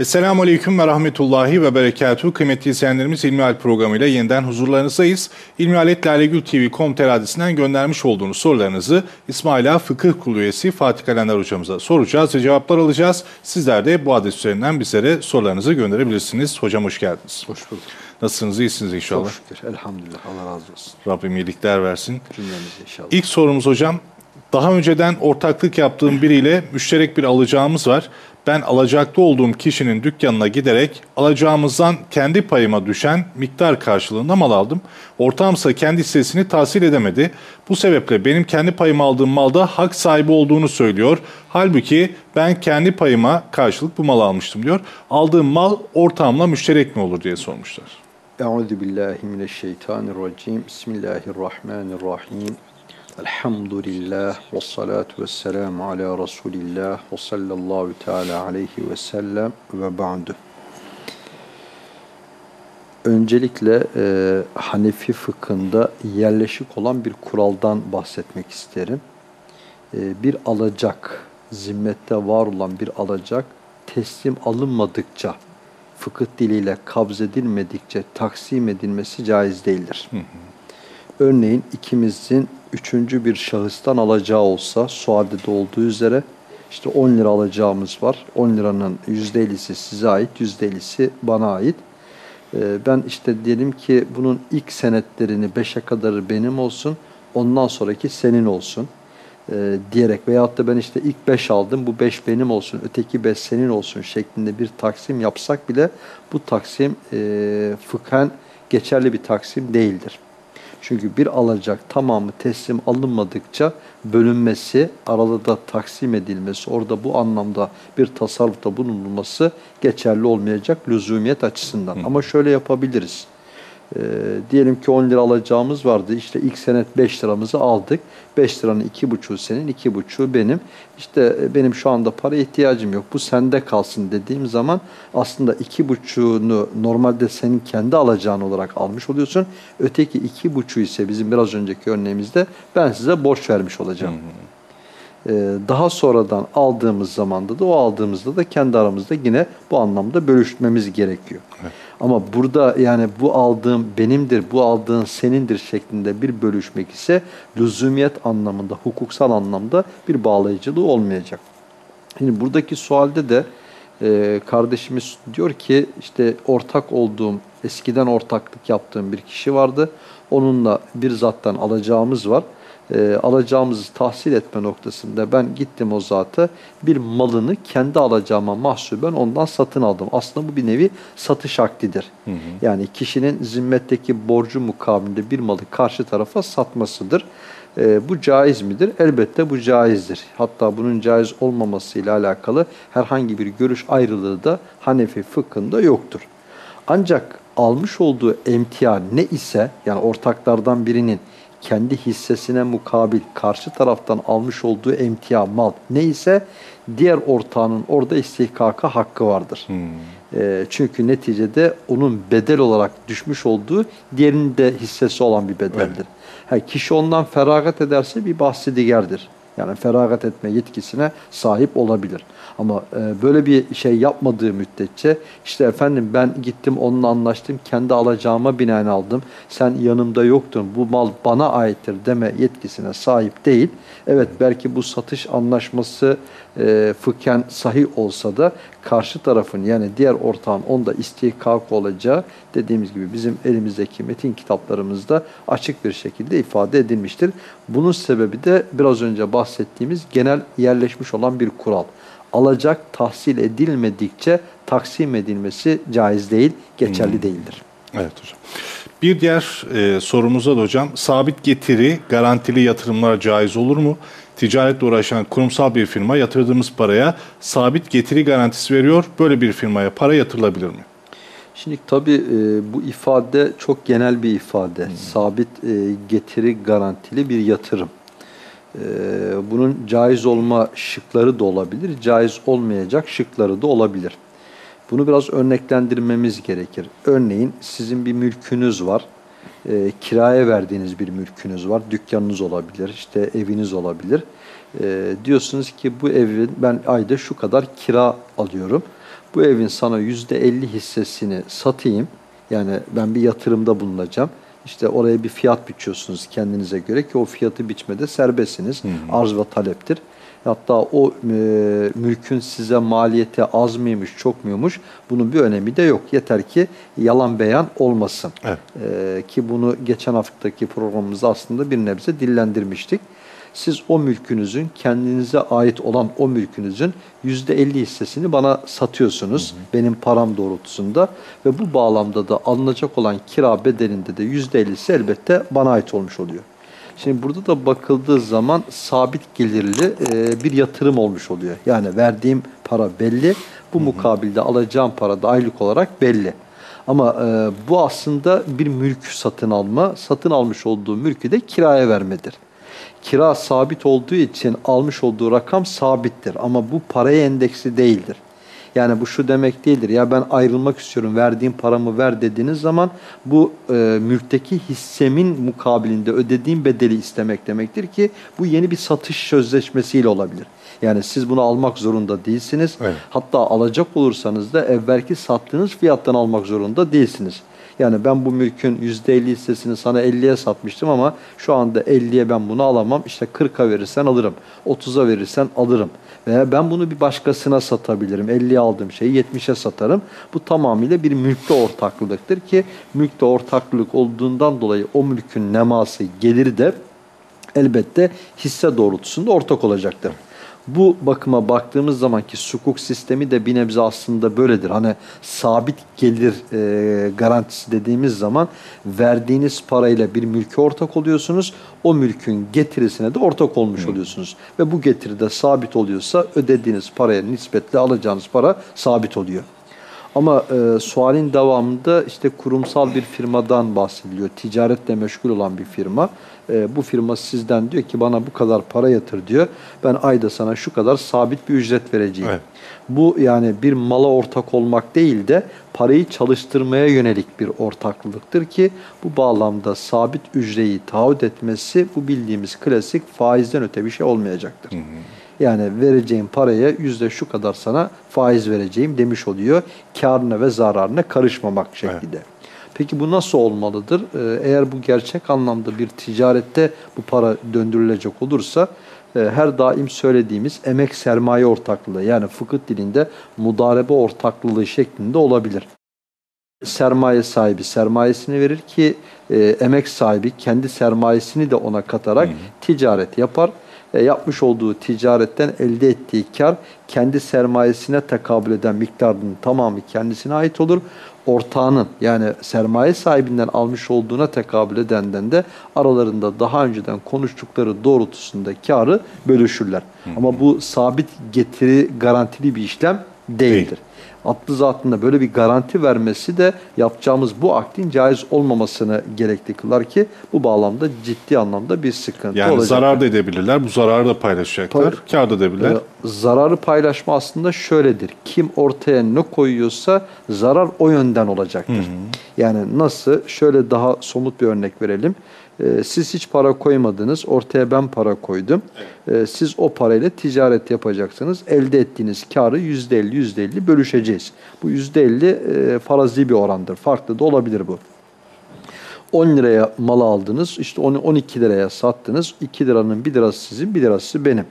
Esselamu Aleyküm ve Rahmetullahi ve Berekatuhu. Kıymetli izleyenlerimiz İlmihal programıyla yeniden huzurlarınızdayız. İlmihaletlalegültv.com.tr adresinden göndermiş olduğunuz sorularınızı İsmaila Fıkıh Kulu üyesi Fatih Kalender hocamıza soracağız ve cevaplar alacağız. Sizler de bu adres üzerinden bizlere sorularınızı gönderebilirsiniz. Hocam hoş geldiniz. Hoş bulduk. Nasılsınız? İyisiniz inşallah. Çok şükür. Elhamdülillah. Allah razı olsun. Rabbim iyilikler versin. Cümlemize inşallah. İlk sorumuz hocam. Daha önceden ortaklık yaptığım biriyle müşterek bir alacağımız var. Ben alacaklı olduğum kişinin dükkanına giderek alacağımızdan kendi payıma düşen miktar karşılığında mal aldım. Ortağımsa kendi hissesini tahsil edemedi. Bu sebeple benim kendi payımı aldığım malda hak sahibi olduğunu söylüyor. Halbuki ben kendi payıma karşılık bu malı almıştım diyor. Aldığım mal ortağımla müşterek mi olur diye sormuşlar. Euzu. Bismillahirrahmanirrahim. Elhamdülillah ve salatu ve selamu ala Resulillah ve sallallahu teala aleyhi ve sellem ve ba'du. Öncelikle e, Hanefi fıkhında yerleşik olan bir kuraldan bahsetmek isterim. E, bir alacak, zimmette var olan bir alacak teslim alınmadıkça, fıkıh diliyle kabz edilmedikçe taksim edilmesi caiz değildir. Hı hı. Örneğin ikimizin üçüncü bir şahıstan alacağı olsa suadede olduğu üzere işte 10 lira alacağımız var. 10 liranın %50'si size ait, %50'si bana ait. Ee, ben işte diyelim ki bunun ilk senetlerini 5'e kadarı benim olsun, ondan sonraki senin olsun e, diyerek veyahut da ben işte ilk 5 aldım, bu 5 benim olsun, öteki 5 senin olsun şeklinde bir taksim yapsak bile bu taksim e, fıkhen geçerli bir taksim değildir. Çünkü bir alacak tamamı teslim alınmadıkça bölünmesi, arada da taksim edilmesi, orada bu anlamda bir tasarrufta bulunulması geçerli olmayacak lüzumiyet açısından. Hı. Ama şöyle yapabiliriz. E, diyelim ki 10 lira alacağımız vardı. İşte ilk senet 5 liramızı aldık. 5 liranın 2,5'u senin, 2,5'u benim. İşte e, benim şu anda para ihtiyacım yok. Bu sende kalsın dediğim zaman aslında 2,5'unu normalde senin kendi alacağın olarak almış oluyorsun. Öteki 2,5'u ise bizim biraz önceki örneğimizde ben size borç vermiş olacağım. Hı hı. Ee, daha sonradan aldığımız zamanda da o aldığımızda da kendi aramızda yine bu anlamda bölüşmemiz gerekiyor. Evet. Ama burada yani bu aldığım benimdir, bu aldığın senindir şeklinde bir bölüşmek ise lüzumiyet anlamında, hukuksal anlamda bir bağlayıcılığı olmayacak. Şimdi buradaki sualde de e, kardeşimiz diyor ki işte ortak olduğum, eskiden ortaklık yaptığım bir kişi vardı. Onunla bir zattan alacağımız var e, alacağımızı tahsil etme noktasında ben gittim o zata bir malını kendi alacağıma mahsuben ondan satın aldım. Aslında bu bir nevi satış akdidir. Hı hı. Yani kişinin zimmetteki borcu mukabilinde bir malı karşı tarafa satmasıdır. E, bu caiz midir? Elbette bu caizdir. Hatta bunun caiz olmamasıyla alakalı herhangi bir görüş ayrılığı da Hanefi fıkhında yoktur. Ancak almış olduğu emtia ne ise yani ortaklardan birinin kendi hissesine mukabil karşı taraftan almış olduğu emtia mal neyse diğer ortağının orada istihkaka hakkı vardır. Hmm. E, çünkü neticede onun bedel olarak düşmüş olduğu diğerinin de hissesi olan bir bedeldir. Evet. Ha, kişi ondan feragat ederse bir bahsi digerdir. Yani feragat etme yetkisine sahip olabilir. Ama e, böyle bir şey yapmadığı müddetçe işte efendim ben gittim onunla anlaştım kendi alacağıma binaen aldım. Sen yanımda yoktun bu mal bana aittir deme yetkisine sahip değil. Evet belki bu satış anlaşması e, fıkhen sahih olsa da karşı tarafın yani diğer ortağın onda istihkak olacağı dediğimiz gibi bizim elimizdeki metin kitaplarımızda açık bir şekilde ifade edilmiştir. Bunun sebebi de biraz önce bahsettiğimiz genel yerleşmiş olan bir kural alacak tahsil edilmedikçe taksim edilmesi caiz değil, geçerli hmm. değildir. Evet hocam. Bir diğer e, sorumuza da hocam, sabit getiri garantili yatırımlar caiz olur mu? Ticaretle uğraşan kurumsal bir firma yatırdığımız paraya sabit getiri garantisi veriyor. Böyle bir firmaya para yatırılabilir mi? Şimdi tabii e, bu ifade çok genel bir ifade. Hmm. Sabit e, getiri garantili bir yatırım. Ee, bunun caiz olma şıkları da olabilir, caiz olmayacak şıkları da olabilir. Bunu biraz örneklendirmemiz gerekir. Örneğin sizin bir mülkünüz var, e, kiraya verdiğiniz bir mülkünüz var, dükkanınız olabilir, işte eviniz olabilir. E, diyorsunuz ki bu evin ben ayda şu kadar kira alıyorum. Bu evin sana %50 hissesini satayım. Yani ben bir yatırımda bulunacağım. İşte oraya bir fiyat biçiyorsunuz kendinize göre ki o fiyatı biçmede serbestsiniz. Arz ve taleptir. Hatta o e, mülkün size maliyeti az mıymış, çok muymuş bunun bir önemi de yok. Yeter ki yalan beyan olmasın. Evet. E, ki bunu geçen haftaki programımızda aslında bir nebze dillendirmiştik. Siz o mülkünüzün kendinize ait olan o mülkünüzün %50 hissesini bana satıyorsunuz benim param doğrultusunda ve bu bağlamda da alınacak olan kira bedelinde de %50'si elbette bana ait olmuş oluyor. Şimdi burada da bakıldığı zaman sabit gelirli e, bir yatırım olmuş oluyor. Yani verdiğim para belli, bu mukabilde alacağım para da aylık olarak belli. Ama e, bu aslında bir mülk satın alma, satın almış olduğu mülkü de kiraya vermedir. Kira sabit olduğu için almış olduğu rakam sabittir ama bu paraya endeksi değildir. Yani bu şu demek değildir. Ya ben ayrılmak istiyorum, verdiğim paramı ver dediğiniz zaman bu e, mülkteki hissemin mukabilinde ödediğim bedeli istemek demektir ki bu yeni bir satış sözleşmesiyle olabilir. Yani siz bunu almak zorunda değilsiniz. Evet. Hatta alacak olursanız da evvelki sattığınız fiyattan almak zorunda değilsiniz. Yani ben bu mülkün %50 hissesini sana 50'ye satmıştım ama şu anda 50'ye ben bunu alamam. İşte 40'a verirsen alırım. 30'a verirsen alırım. Veya ben bunu bir başkasına satabilirim. 50'ye aldığım şeyi 70'e satarım. Bu tamamıyla bir mülkte ortaklılıktır ki mülkte ortaklılık olduğundan dolayı o mülkün neması geliri de elbette hisse doğrultusunda ortak olacaktır. Bu bakıma baktığımız zaman ki sukuk sistemi de bir nebze aslında böyledir. Hani sabit gelir e, garantisi dediğimiz zaman verdiğiniz parayla bir mülke ortak oluyorsunuz. O mülkün getirisine de ortak olmuş oluyorsunuz. Ve bu getiri de sabit oluyorsa ödediğiniz paraya nispetle alacağınız para sabit oluyor. Ama e, sualin devamında işte kurumsal bir firmadan bahsediliyor. Ticaretle meşgul olan bir firma. E, bu firma sizden diyor ki bana bu kadar para yatır diyor. Ben ayda sana şu kadar sabit bir ücret vereceğim. Evet. Bu yani bir mala ortak olmak değil de parayı çalıştırmaya yönelik bir ortaklılıktır ki bu bağlamda sabit ücreyi taahhüt etmesi bu bildiğimiz klasik faizden öte bir şey olmayacaktır. Yani vereceğim paraya yüzde şu kadar sana faiz vereceğim demiş oluyor. Karına ve zararına karışmamak şeklinde. Peki bu nasıl olmalıdır? Ee, Eğer bu gerçek anlamda bir ticarette bu para döndürülecek olursa e, her daim söylediğimiz emek sermaye ortaklığı yani fıkıh dilinde mudarebe ortaklığı şeklinde olabilir sermaye sahibi sermayesini verir ki e, emek sahibi kendi sermayesini de ona katarak ticaret yapar. E, yapmış olduğu ticaretten elde ettiği kar kendi sermayesine tekabül eden miktarının tamamı kendisine ait olur. Ortağının yani sermaye sahibinden almış olduğuna tekabül edenden de aralarında daha önceden konuştukları doğrultusunda karı bölüşürler. Ama bu sabit getiri garantili bir işlem değildir. Değil. Atlı zatında böyle bir garanti vermesi de yapacağımız bu akdin caiz olmamasını gerekli kılar ki bu bağlamda ciddi anlamda bir sıkıntı Yani olacak. zarar da edebilirler. Bu zararı da paylaşacaklar. Tabii. Kar da edebilirler. Ee, zararı paylaşma aslında şöyledir. Kim ortaya ne koyuyorsa zarar o yönden olacaktır. Yani nasıl? Şöyle daha somut bir örnek verelim. Ee, siz hiç para koymadınız, ortaya ben para koydum. Ee, siz o parayla ticaret yapacaksınız. Elde ettiğiniz karı %50, %50 bölüşeceğiz. Bu %50 e, farazi bir orandır. Farklı da olabilir bu. 10 liraya mal aldınız, işte onu 12 liraya sattınız. 2 liranın 1 lirası sizin, 1 lirası benim.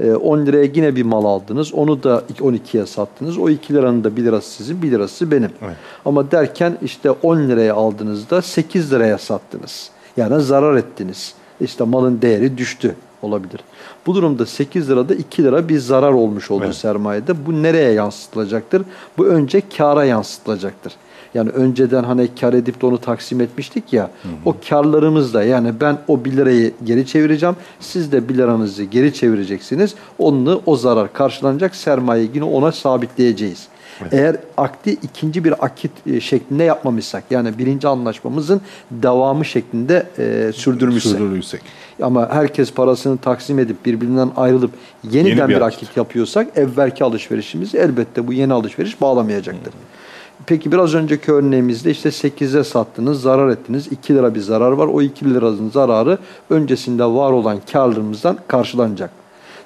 Ee, 10 liraya yine bir mal aldınız, onu da 12'ye sattınız. O 2 liranın da 1 lirası sizin, 1 lirası benim. Evet. Ama derken işte 10 liraya aldığınızda 8 liraya sattınız. Yani zarar ettiniz. İşte malın değeri düştü olabilir. Bu durumda 8 lirada 2 lira bir zarar olmuş oldu Evet. sermayede. Bu nereye yansıtılacaktır? Bu önce kâra yansıtılacaktır. Yani önceden hani kar edip de onu taksim etmiştik ya. O karlarımızla yani ben o 1 lirayı geri çevireceğim. Siz de 1 liranızı geri çevireceksiniz. Onu o zarar karşılanacak sermayeyi yine ona sabitleyeceğiz. Eğer akdi ikinci bir akit e, şeklinde yapmamışsak yani birinci anlaşmamızın devamı şeklinde e, sürdürmüşsek. Sürdürürsek. Ama herkes parasını taksim edip birbirinden ayrılıp yeniden Yeni bir bir akit. akit yapıyorsak evvelki alışverişimizi elbette bu yeni alışveriş bağlamayacaktır. Peki biraz önceki örneğimizde işte 8'e sattınız, zarar ettiniz. 2 lira bir zarar var. O 2 liranın zararı öncesinde var olan karlarımızdan karşılanacak.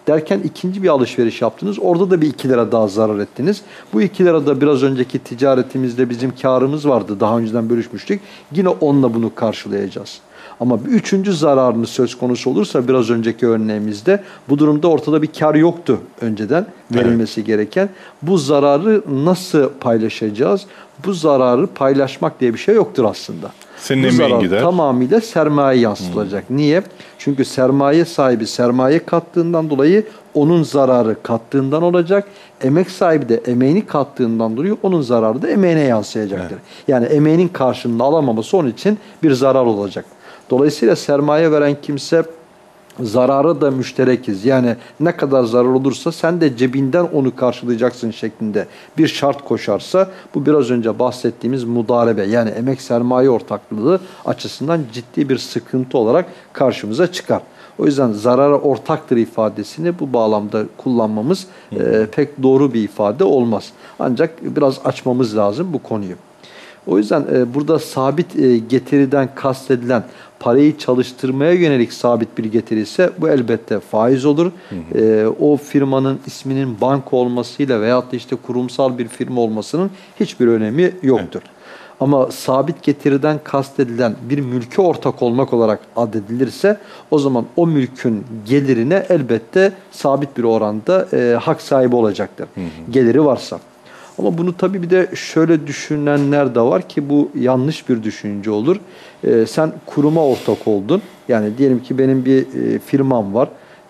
Derken ikinci bir alışveriş yaptınız. Orada da bir 2 lira daha zarar ettiniz. Bu 2 lirada biraz önceki ticaretimizde bizim karımız vardı. Daha önceden bölüşmüştük. Yine onunla bunu karşılayacağız. Ama bir üçüncü zararını söz konusu olursa biraz önceki örneğimizde bu durumda ortada bir kar yoktu önceden verilmesi gereken. Bu zararı nasıl paylaşacağız? Bu zararı paylaşmak diye bir şey yoktur aslında. Senin bu zarar gider. tamamıyla sermaye yansıtılacak. Niye? Çünkü sermaye sahibi sermaye kattığından dolayı onun zararı kattığından olacak. Emek sahibi de emeğini kattığından dolayı onun zararı da emeğine yansıyacaktır. Yani emeğinin karşılığını alamaması onun için bir zarar olacak. Dolayısıyla sermaye veren kimse zararı da müşterekiz. Yani ne kadar zarar olursa sen de cebinden onu karşılayacaksın şeklinde bir şart koşarsa bu biraz önce bahsettiğimiz mudarebe yani emek sermaye ortaklığı açısından ciddi bir sıkıntı olarak karşımıza çıkar. O yüzden zarara ortaktır ifadesini bu bağlamda kullanmamız e, pek doğru bir ifade olmaz. Ancak biraz açmamız lazım bu konuyu. O yüzden e, burada sabit e, getiriden kastedilen parayı çalıştırmaya yönelik sabit bir getiri ise bu elbette faiz olur. E, o firmanın isminin banka olmasıyla veyahut da işte kurumsal bir firma olmasının hiçbir önemi yoktur. Ama sabit getiriden kastedilen bir mülke ortak olmak olarak adedilirse o zaman o mülkün gelirine elbette sabit bir oranda e, hak sahibi olacaktır. Geliri varsa. Ama bunu tabii bir de şöyle düşünenler de var ki bu yanlış bir düşünce olur. Ee, sen kuruma ortak oldun. Yani diyelim ki benim bir e, firmam var.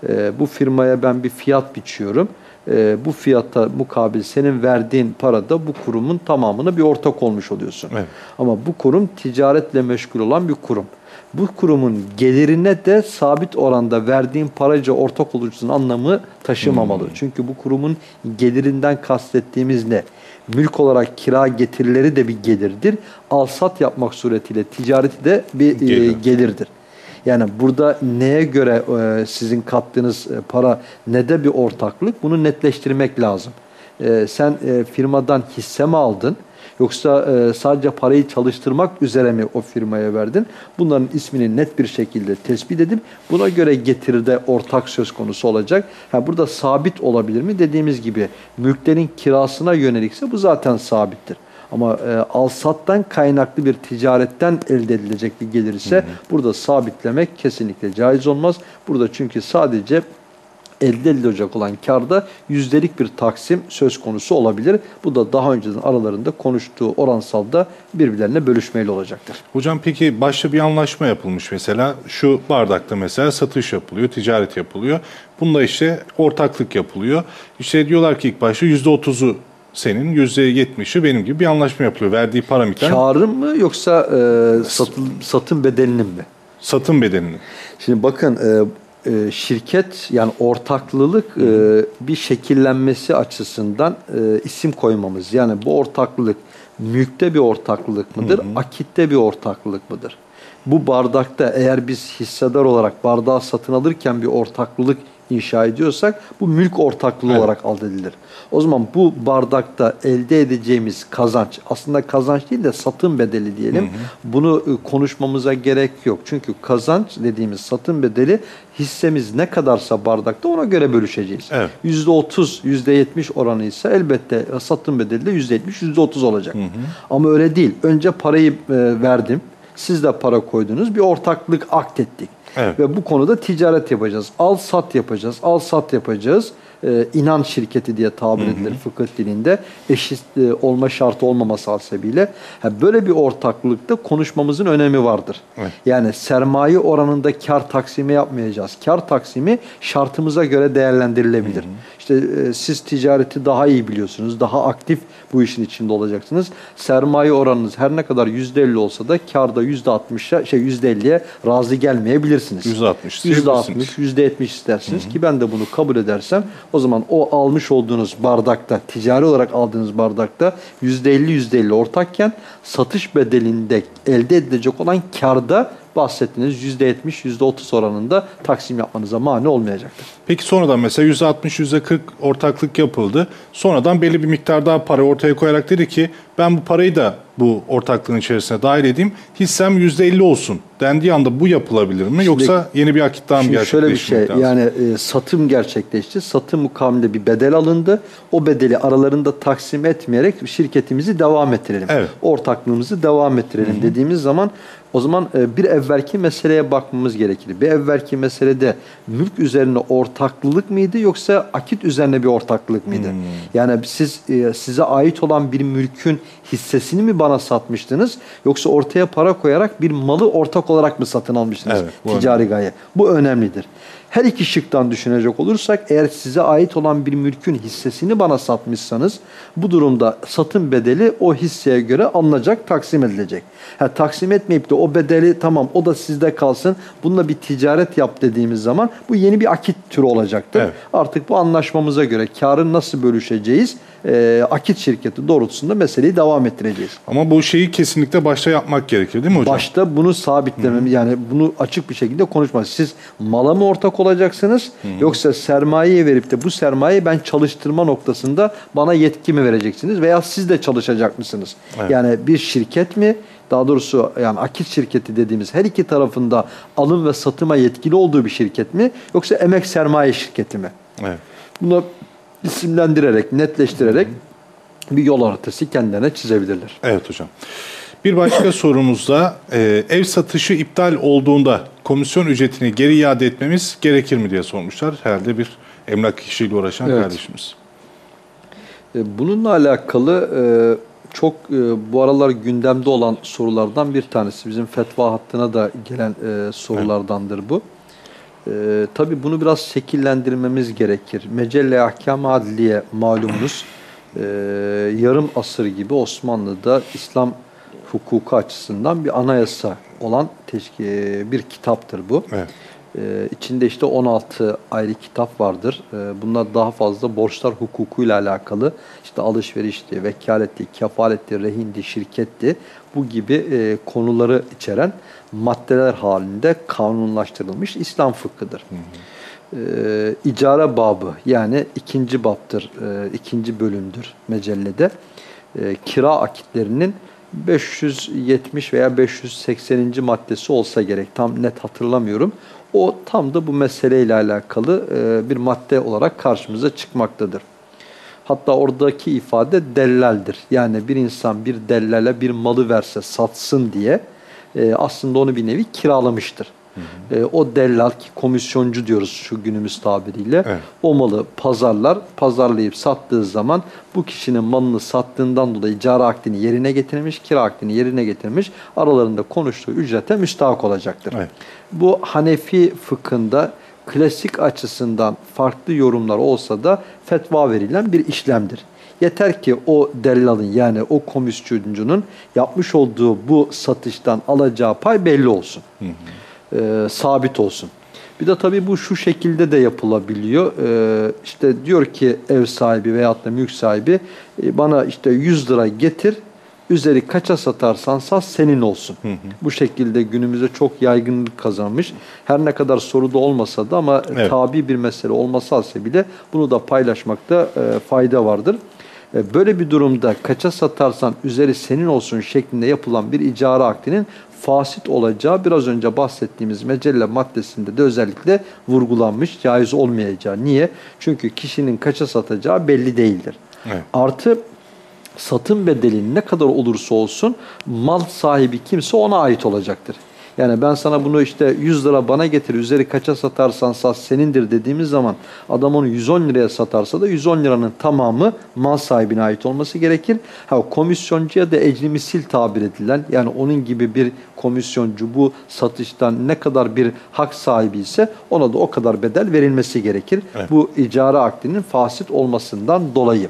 Ee, bu firmaya ben bir fiyat biçiyorum. Ee, bu fiyata mukabil senin verdiğin parada bu kurumun tamamına bir ortak olmuş oluyorsun. Evet. Ama bu kurum ticaretle meşgul olan bir kurum. Bu kurumun gelirine de sabit oranda verdiğin paraca ortak olucusun anlamı taşımamalı. Çünkü bu kurumun gelirinden kastettiğimiz ne? Mülk olarak kira getirileri de bir gelirdir. Al-sat yapmak suretiyle ticareti de bir e, Gelir. gelirdir. Yani burada neye göre e, sizin kattığınız e, para ne de bir ortaklık bunu netleştirmek lazım. E, sen e, firmadan hisse mi aldın? Yoksa e, sadece parayı çalıştırmak üzere mi o firmaya verdin? Bunların ismini net bir şekilde tespit edip buna göre getiride ortak söz konusu olacak. Ha, burada sabit olabilir mi? Dediğimiz gibi mülklerin kirasına yönelikse bu zaten sabittir. Ama e, al-sattan kaynaklı bir ticaretten elde edilecek bir gelir ise burada sabitlemek kesinlikle caiz olmaz. Burada çünkü sadece elde edilecek olan karda yüzdelik bir taksim söz konusu olabilir. Bu da daha önceden aralarında konuştuğu oransalda birbirlerine bölüşmeyle olacaktır. Hocam peki başta bir anlaşma yapılmış mesela. Şu bardakta mesela satış yapılıyor, ticaret yapılıyor. Bunda işte ortaklık yapılıyor. İşte diyorlar ki ilk başta %30'u senin, %70'i benim gibi bir anlaşma yapılıyor. Verdiği para miktarı Karın mı yoksa e, satın, satın bedelinin mi? satın bedelini. Şimdi bakın e, e, şirket yani ortaklılık e, bir şekillenmesi açısından e, isim koymamız. Yani bu ortaklılık mülkte bir ortaklılık mıdır, akitte bir ortaklılık mıdır? Bu bardakta eğer biz hissedar olarak bardağı satın alırken bir ortaklılık inşa ediyorsak bu mülk ortaklığı Evet. olarak adedilir. O zaman bu bardakta elde edeceğimiz kazanç aslında kazanç değil de satın bedeli diyelim. Bunu e, konuşmamıza gerek yok. Çünkü kazanç dediğimiz satın bedeli hissemiz ne kadarsa bardakta ona göre bölüşeceğiz. Evet. %30, %70 oranı ise elbette satın bedeli de %70, %30 olacak. Ama öyle değil. Önce parayı e, verdim. Siz de para koydunuz. Bir ortaklık aktettik. Evet. Ve bu konuda ticaret yapacağız. Al sat yapacağız. Al sat yapacağız. Ee, inan şirketi diye tabir edilir fıkıh dilinde. Eşit e, olma şartı olmaması hasebiyle. Ha, böyle bir ortaklıkta konuşmamızın önemi vardır. Evet. Yani sermaye oranında kar taksimi yapmayacağız. Kar taksimi şartımıza göre değerlendirilebilir. İşte e, siz ticareti daha iyi biliyorsunuz. Daha aktif bu işin içinde olacaksınız. Sermaye oranınız her ne kadar %50 olsa da karda %60'a şey %50'ye razı gelmeyebilirsiniz. %60 %60, %70 istersiniz ki ben de bunu kabul edersem o zaman o almış olduğunuz bardakta, ticari olarak aldığınız bardakta %50 %50 ortakken satış bedelinde elde edilecek olan karda bahsettiğiniz %70 %30 oranında taksim yapmanıza mani olmayacaktır. Peki sonradan mesela %60, %40 ortaklık yapıldı. Sonradan belli bir miktar daha para ortaya koyarak dedi ki ben bu parayı da bu ortaklığın içerisine dahil edeyim. Hissem %50 olsun dendiği anda bu yapılabilir mi? Yoksa yeni bir akit daha mı Şimdi şöyle bir şey lazım? yani e, satım gerçekleşti. Satım mukabilinde bir bedel alındı. O bedeli aralarında taksim etmeyerek şirketimizi devam ettirelim. Evet. Ortaklığımızı devam ettirelim dediğimiz zaman o zaman e, bir evvelki meseleye bakmamız gerekir. Bir evvelki meselede mülk üzerine ortaklılık mıydı yoksa akit üzerine bir ortaklılık mıydı? Hmm. Yani siz e, size ait olan bir mülkün hissesini mi bana satmıştınız yoksa ortaya para koyarak bir malı ortak olarak mı satın almıştınız? Evet, bu Ticari gaye. Bu önemlidir. Her iki şıktan düşünecek olursak eğer size ait olan bir mülkün hissesini bana satmışsanız bu durumda satın bedeli o hisseye göre alınacak, taksim edilecek. Ha, taksim etmeyip de o bedeli tamam o da sizde kalsın bununla bir ticaret yap dediğimiz zaman bu yeni bir akit türü olacaktır. Evet. Artık bu anlaşmamıza göre karın nasıl bölüşeceğiz e, akit şirketi doğrultusunda meseleyi devam ettireceğiz. Ama bu şeyi kesinlikle başta yapmak gerekir değil mi hocam? Başta bunu sabitlemem yani bunu açık bir şekilde konuşmaz. Siz mala mı ortak olacaksınız yoksa sermayeye verip de bu sermayeyi ben çalıştırma noktasında bana yetki mi vereceksiniz veya siz de çalışacak mısınız? Evet. Yani bir şirket mi daha doğrusu yani akit şirketi dediğimiz her iki tarafında alım ve satıma yetkili olduğu bir şirket mi yoksa emek sermaye şirketi mi? Evet. Bunu isimlendirerek, netleştirerek bir yol haritası kendilerine çizebilirler. Evet hocam. Bir başka sorumuzda e, ev satışı iptal olduğunda komisyon ücretini geri iade etmemiz gerekir mi diye sormuşlar. Herhalde bir emlak işiyle uğraşan Evet. kardeşimiz. E, Bununla alakalı e, çok e, bu aralar gündemde olan sorulardan bir tanesi. Bizim fetva hattına da gelen e, sorulardandır bu. E, tabii bunu biraz şekillendirmemiz gerekir. Mecelle Ahkam Adliye malumunuz e, yarım asır gibi Osmanlı'da İslam hukuku açısından bir anayasa olan bir kitaptır bu. Evet. Ee, içinde işte 16 ayrı kitap vardır. Ee, bunlar daha fazla borçlar hukukuyla alakalı. İşte alışverişti, vekaletti, kefaletti, rehindi, şirketti. Bu gibi e, konuları içeren maddeler halinde kanunlaştırılmış İslam fıkhıdır. Ee, icara babı yani ikinci baptır, e, ikinci bölümdür mecellede. Ee, kira akitlerinin 570 veya 580. maddesi olsa gerek. Tam net hatırlamıyorum. O tam da bu meseleyle alakalı e, bir madde olarak karşımıza çıkmaktadır. Hatta oradaki ifade dellaldir. Yani bir insan bir dellale bir malı verse satsın diye e, aslında onu bir nevi kiralamıştır. E, o dellal ki komisyoncu diyoruz şu günümüz tabiriyle. Evet. O malı pazarlar, pazarlayıp sattığı zaman bu kişinin malını sattığından dolayı cara akdini yerine getirmiş, kira akdini yerine getirmiş, aralarında konuştuğu ücrete müstahak olacaktır. Evet. Bu Hanefi fıkhında klasik açısından farklı yorumlar olsa da fetva verilen bir işlemdir. Yeter ki o dellalın yani o komisyoncunun yapmış olduğu bu satıştan alacağı pay belli olsun. Ee, sabit olsun. Bir de tabii bu şu şekilde de yapılabiliyor. Ee, işte diyor ki ev sahibi veyahut da mülk sahibi e, bana işte 100 lira getir, üzeri kaça satarsan sat senin olsun. Bu şekilde günümüzde çok yaygınlık kazanmış. Her ne kadar soruda olmasa da ama Evet. tabi bir mesele olmasa bile bunu da paylaşmakta e, fayda vardır. Böyle bir durumda kaça satarsan üzeri senin olsun şeklinde yapılan bir icara akdinin fasit olacağı biraz önce bahsettiğimiz mecelle maddesinde de özellikle vurgulanmış, caiz olmayacağı. Niye? Çünkü kişinin kaça satacağı belli değildir. Evet. Artı satın bedeli ne kadar olursa olsun mal sahibi kimse ona ait olacaktır. Yani ben sana bunu işte 100 lira bana getir, üzeri kaça satarsan sat senindir dediğimiz zaman adam onu 110 liraya satarsa da 110 liranın tamamı mal sahibine ait olması gerekir. Ha komisyoncuya da ecri misil tabir edilen yani onun gibi bir komisyoncu bu satıştan ne kadar bir hak sahibi ise ona da o kadar bedel verilmesi gerekir. Evet. Bu icara akdinin fasit olmasından dolayı.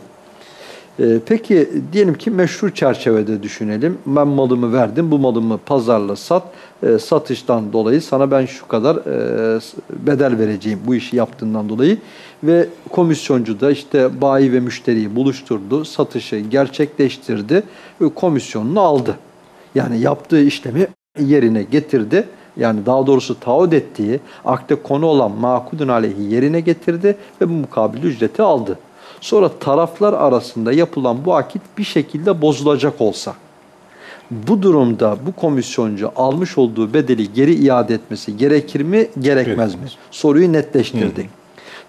Ee, peki diyelim ki meşru çerçevede düşünelim. Ben malımı verdim, bu malımı pazarla sat. Ee, satıştan dolayı sana ben şu kadar e, bedel vereceğim bu işi yaptığından dolayı. Ve komisyoncu da işte bayi ve müşteriyi buluşturdu, satışı gerçekleştirdi ve komisyonunu aldı. Yani yaptığı işlemi yerine getirdi. Yani daha doğrusu taahhüt ettiği, akde konu olan makudun aleyhi yerine getirdi ve bu mukabil ücreti aldı. Sonra taraflar arasında yapılan bu akit bir şekilde bozulacak olsa, Bu durumda bu komisyoncu almış olduğu bedeli geri iade etmesi gerekir mi, gerekmez mi? Soruyu netleştirdik.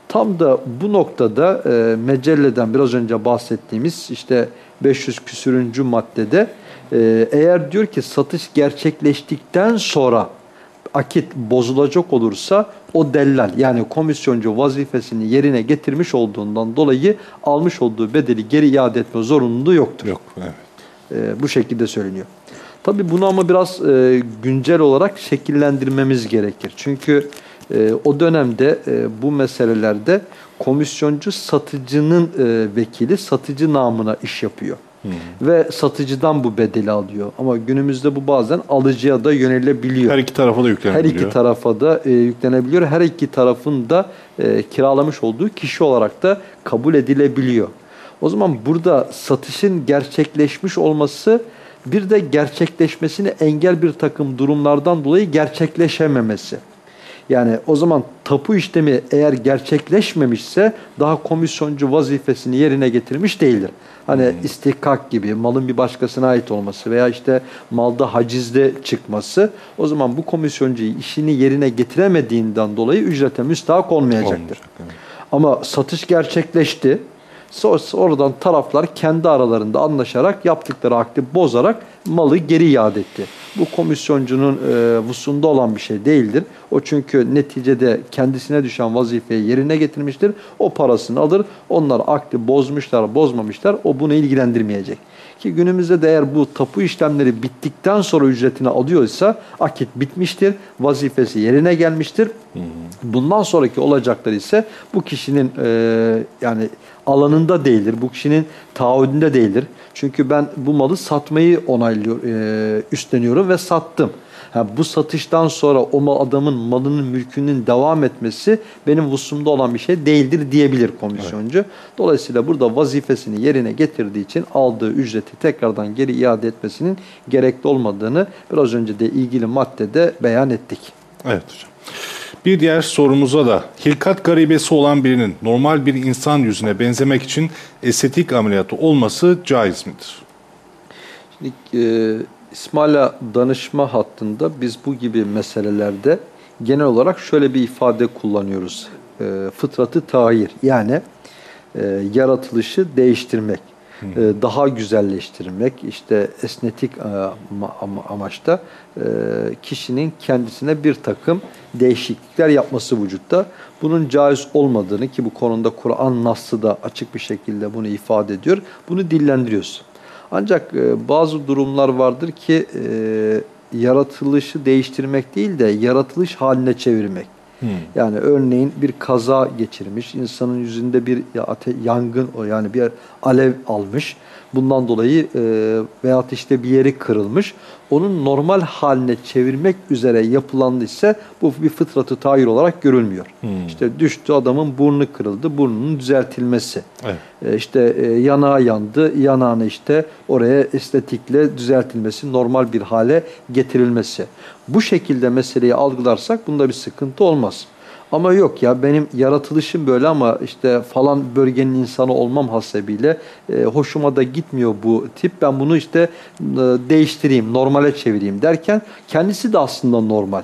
Tam da bu noktada e, Mecelle'den biraz önce bahsettiğimiz işte 500 küsürüncü maddede e, eğer diyor ki satış gerçekleştikten sonra akit bozulacak olursa o dellal yani komisyoncu vazifesini yerine getirmiş olduğundan dolayı almış olduğu bedeli geri iade etme zorunluluğu yoktur. Yok. Evet. E, bu şekilde söyleniyor. Tabii bunu ama biraz e, güncel olarak şekillendirmemiz gerekir. Çünkü e, o dönemde e, bu meselelerde komisyoncu satıcının e, vekili satıcı namına iş yapıyor. Ve satıcıdan bu bedeli alıyor. Ama günümüzde bu bazen alıcıya da yönelebiliyor. Her iki tarafa da Her yüklenebiliyor. iki tarafa da e, yüklenebiliyor. Her iki tarafın da e, kiralamış olduğu kişi olarak da kabul edilebiliyor. O zaman burada satışın gerçekleşmiş olması bir de gerçekleşmesini engel bir takım durumlardan dolayı gerçekleşememesi. Yani o zaman tapu işlemi eğer gerçekleşmemişse daha komisyoncu vazifesini yerine getirmiş değildir. Hani istihkak gibi malın bir başkasına ait olması veya işte malda hacizde çıkması o zaman bu komisyoncu işini yerine getiremediğinden dolayı ücrete müstahak olmayacaktır. Olmayacak, evet. Ama satış gerçekleşti. Oradan taraflar kendi aralarında anlaşarak yaptıkları akdi bozarak malı geri iade etti. Bu komisyoncunun e, vusunda olan bir şey değildir. O çünkü neticede kendisine düşen vazifeyi yerine getirmiştir. O parasını alır. Onlar akdi bozmuşlar, bozmamışlar. O bunu ilgilendirmeyecek. Ki günümüzde de eğer bu tapu işlemleri bittikten sonra ücretini alıyorsa akit bitmiştir. Vazifesi yerine gelmiştir. Bundan sonraki olacaklar ise bu kişinin e, yani alanında değildir. Bu kişinin taahhüdünde değildir. Çünkü ben bu malı satmayı onaylıyor, e, üstleniyorum ve sattım. Ha, bu satıştan sonra o adamın malının mülkünün devam etmesi benim vusumda olan bir şey değildir diyebilir komisyoncu. Dolayısıyla burada vazifesini yerine getirdiği için aldığı ücreti tekrardan geri iade etmesinin gerekli olmadığını biraz önce de ilgili maddede beyan ettik. Evet hocam. Bir diğer sorumuza da hilkat garibesi olan birinin normal bir insan yüzüne benzemek için estetik ameliyatı olması caiz midir? Şimdi e, İsmaila danışma hattında biz bu gibi meselelerde genel olarak şöyle bir ifade kullanıyoruz. E, fıtratı tahir yani e, yaratılışı değiştirmek, e, daha güzelleştirmek, işte esnetik e, ama- ama- amaçta e, kişinin kendisine bir takım değişiklikler yapması vücutta. Bunun caiz olmadığını ki bu konuda Kur'an nassı da açık bir şekilde bunu ifade ediyor. Bunu dillendiriyoruz. Ancak e, bazı durumlar vardır ki e, yaratılışı değiştirmek değil de yaratılış haline çevirmek. Yani örneğin bir kaza geçirmiş, insanın yüzünde bir yangın yani bir alev almış. Bundan dolayı e, veyahut işte bir yeri kırılmış. Onun normal haline çevirmek üzere yapılandıysa bu bir fıtratı tahir olarak görülmüyor. İşte düştü adamın burnu kırıldı, burnunun düzeltilmesi. Evet. E, işte e, yanağı yandı, yanağını işte oraya estetikle düzeltilmesi, normal bir hale getirilmesi. Bu şekilde meseleyi algılarsak bunda bir sıkıntı olmaz. Ama yok ya benim yaratılışım böyle ama işte falan bölgenin insanı olmam hasebiyle e, hoşuma da gitmiyor bu tip. Ben bunu işte e, değiştireyim, normale çevireyim derken kendisi de aslında normal.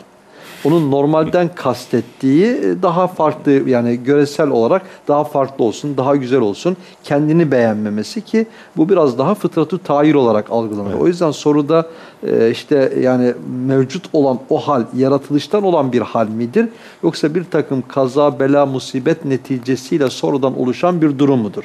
Onun normalden kastettiği e, daha farklı yani göresel olarak daha farklı olsun, daha güzel olsun. Kendini beğenmemesi ki bu biraz daha fıtratı tahir olarak algılanır. O yüzden soruda e, işte yani mevcut olan o hal yaratılıştan olan bir hal midir? Yoksa bir takım kaza, bela, musibet neticesiyle sonradan oluşan bir durum mudur?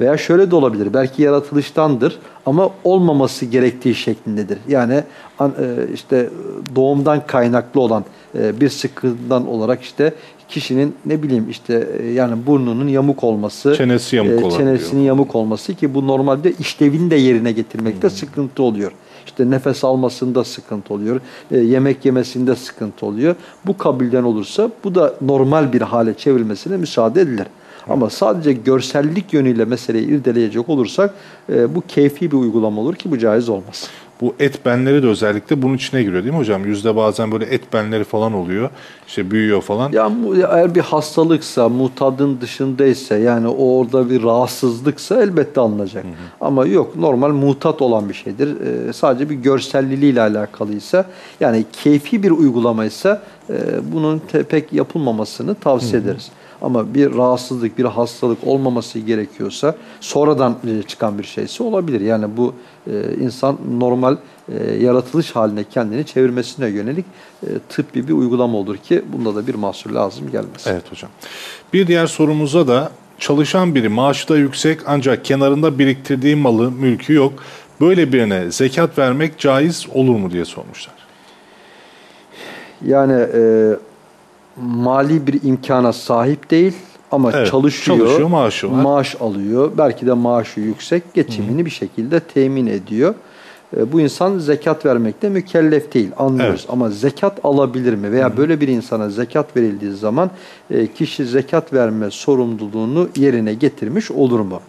Veya şöyle de olabilir. Belki yaratılıştandır ama olmaması gerektiği şeklindedir. Yani an- e, işte doğumdan kaynaklı olan bir sıkıntıdan olarak işte kişinin ne bileyim işte e, yani burnunun yamuk olması, Çenesi yamuk olabiliyor. çenesinin yamuk olması ki bu normalde işlevini de yerine getirmekte sıkıntı oluyor. İşte nefes almasında sıkıntı oluyor, e, yemek yemesinde sıkıntı oluyor. Bu kabilden olursa bu da normal bir hale çevrilmesine müsaade edilir. Ama sadece görsellik yönüyle meseleyi irdeleyecek olursak e, bu keyfi bir uygulama olur ki bu caiz olmaz. Bu et benleri de özellikle bunun içine giriyor değil mi hocam? Yüzde bazen böyle et benleri falan oluyor. İşte büyüyor falan. Ya bu- eğer bir hastalıksa, mutadın dışındaysa yani o orada bir rahatsızlıksa elbette alınacak. Ama yok normal mutat olan bir şeydir. Ee, sadece bir görselliliğiyle alakalıysa yani keyfi bir uygulamaysa e, bunun pek yapılmamasını tavsiye ederiz. Ama bir rahatsızlık, bir hastalık olmaması gerekiyorsa sonradan e, çıkan bir şeyse olabilir. Yani bu e, insan normal e, yaratılış haline kendini çevirmesine yönelik tıbbi bir uygulama olur ki bunda da bir mahsur lazım gelmez. Evet hocam. Bir diğer sorumuza da çalışan biri maaşı da yüksek ancak kenarında biriktirdiği malı, mülkü yok. Böyle birine zekat vermek caiz olur mu diye sormuşlar. Yani e, mali bir imkana sahip değil ama Evet, çalışıyor, çalışıyor, maaşı var. maaş alıyor. Belki de maaşı yüksek, geçimini bir şekilde temin ediyor. E, bu insan zekat vermekte mükellef değil, anlıyoruz. Evet. Ama zekat alabilir mi? Veya böyle bir insana zekat verildiği zaman e, kişi zekat verme sorumluluğunu yerine getirmiş olur mu?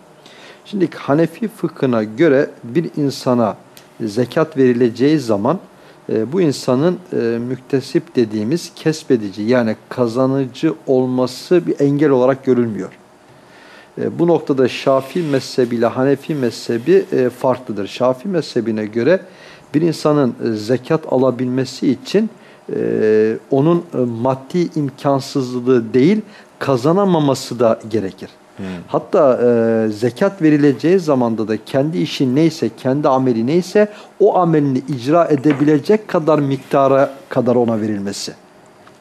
Şimdi Hanefi fıkhına göre bir insana zekat verileceği zaman e, bu insanın e, müktesip dediğimiz kesbedici yani kazanıcı olması bir engel olarak görülmüyor. E, bu noktada Şafii mezhebi ile Hanefi mezhebi e, farklıdır. Şafii mezhebine göre bir insanın e, zekat alabilmesi için e, onun e, maddi imkansızlığı değil kazanamaması da gerekir. Hatta e, zekat verileceği zamanda da kendi işi neyse, kendi ameli neyse o amelini icra edebilecek kadar miktara kadar ona verilmesi.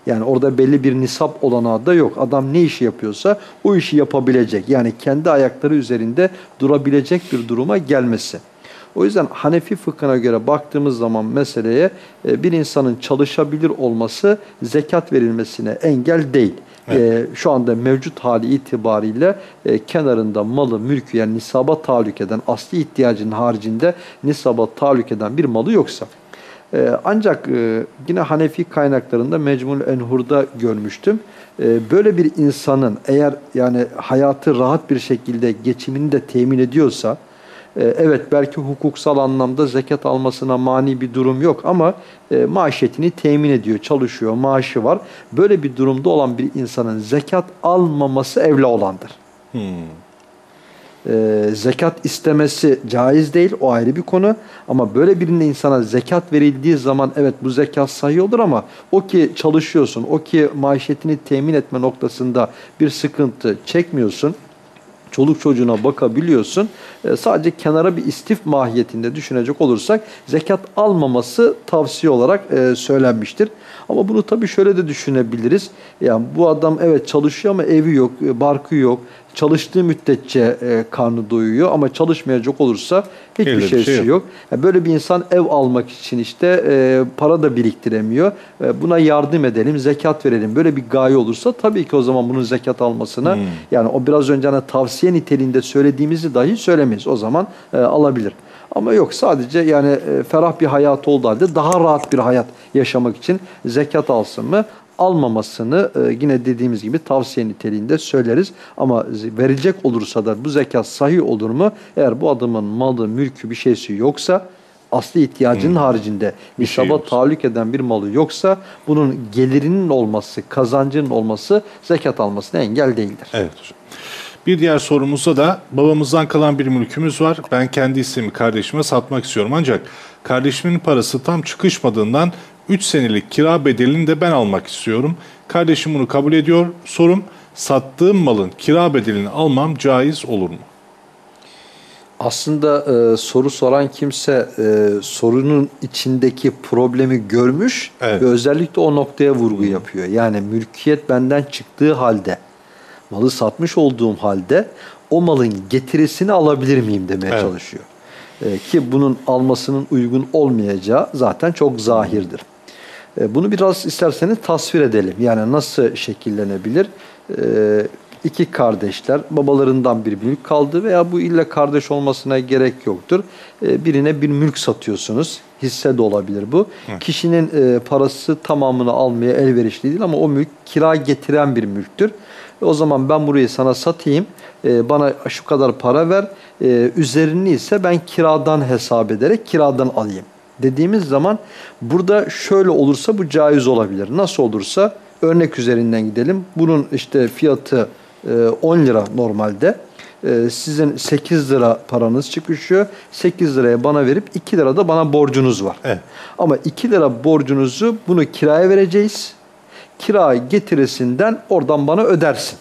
Yani orada belli bir nisap olanağı da yok. Adam ne işi yapıyorsa o işi yapabilecek. Yani kendi ayakları üzerinde durabilecek bir duruma gelmesi. O yüzden Hanefi fıkhına göre baktığımız zaman meseleye e, bir insanın çalışabilir olması zekat verilmesine engel değil. E, şu anda mevcut hali itibariyle e, kenarında malı, mülkü yani nisaba tahallük eden, asli ihtiyacının haricinde nisaba tahallük eden bir malı yoksa. Ee, ancak e, yine Hanefi kaynaklarında Mecmul Enhur'da görmüştüm. Ee, böyle bir insanın eğer yani hayatı rahat bir şekilde geçimini de temin ediyorsa e, evet belki hukuksal anlamda zekat almasına mani bir durum yok ama e, maişetini temin ediyor, çalışıyor, maaşı var. Böyle bir durumda olan bir insanın zekat almaması evla olandır. Hmm. Ee, zekat istemesi caiz değil o ayrı bir konu ama böyle birine insana zekat verildiği zaman evet bu zekat olur ama o ki çalışıyorsun o ki maişetini temin etme noktasında bir sıkıntı çekmiyorsun çoluk çocuğuna bakabiliyorsun. Ee, sadece kenara bir istif mahiyetinde düşünecek olursak zekat almaması tavsiye olarak e, söylenmiştir. Ama bunu tabii şöyle de düşünebiliriz. Yani bu adam evet çalışıyor ama evi yok, e, barkı yok. Çalıştığı müddetçe e, karnı doyuyor ama çalışmayacak olursa hiçbir şeysi şey yok. yok. Yani böyle bir insan ev almak için işte e, para da biriktiremiyor. E, buna yardım edelim, zekat verelim. Böyle bir gaye olursa tabii ki o zaman bunun zekat almasına Hmm. yani o biraz önce hani tavsiye niteliğinde söylediğimizi dahi söylemeyiz. O zaman e, alabilir. Ama yok sadece yani e, ferah bir hayat olduğu halde daha rahat bir hayat yaşamak için zekat alsın mı? Almamasını e, yine dediğimiz gibi tavsiye niteliğinde söyleriz. Ama verecek olursa da bu zekat sahih olur mu? Eğer bu adamın malı, mülkü bir şeysi yoksa asli ihtiyacının haricinde Bir şey nisaba yoksa. tahallük eden bir malı yoksa bunun gelirinin olması, kazancının olması zekat almasına engel değildir. Evet hocam. Bir diğer sorumuzda da babamızdan kalan bir mülkümüz var. Ben kendi hissemi kardeşime satmak istiyorum ancak kardeşimin parası tam çıkışmadığından 3 senelik kira bedelini de ben almak istiyorum. Kardeşim bunu kabul ediyor. Sorum sattığım malın kira bedelini almam caiz olur mu? Aslında e, soru soran kimse e, sorunun içindeki problemi görmüş Evet. ve özellikle o noktaya vurgu yapıyor. Yani mülkiyet benden çıktığı halde, malı satmış olduğum halde o malın getirisini alabilir miyim demeye Evet. çalışıyor. E, ki bunun almasının uygun olmayacağı zaten çok zahirdir. E, bunu biraz isterseniz tasvir edelim. Yani nasıl şekillenebilir? E, iki kardeşler babalarından bir mülk kaldı veya bu illa kardeş olmasına gerek yoktur. E, birine bir mülk satıyorsunuz. Hisse de olabilir bu. Kişinin e, parası tamamını almaya elverişli değil ama o mülk kira getiren bir mülktür. E, o zaman ben burayı sana satayım. e, bana şu kadar para ver. E, üzerini ise ben kiradan hesap ederek kiradan alayım. Dediğimiz zaman burada şöyle olursa bu caiz olabilir. Nasıl olursa örnek üzerinden gidelim. Bunun işte fiyatı e, 10 lira normalde. E, sizin 8 lira paranız çıkışıyor. 8 liraya bana verip 2 lira da bana borcunuz var. Evet. Ama 2 lira borcunuzu bunu kiraya vereceğiz. Kira getirisinden oradan bana ödersin.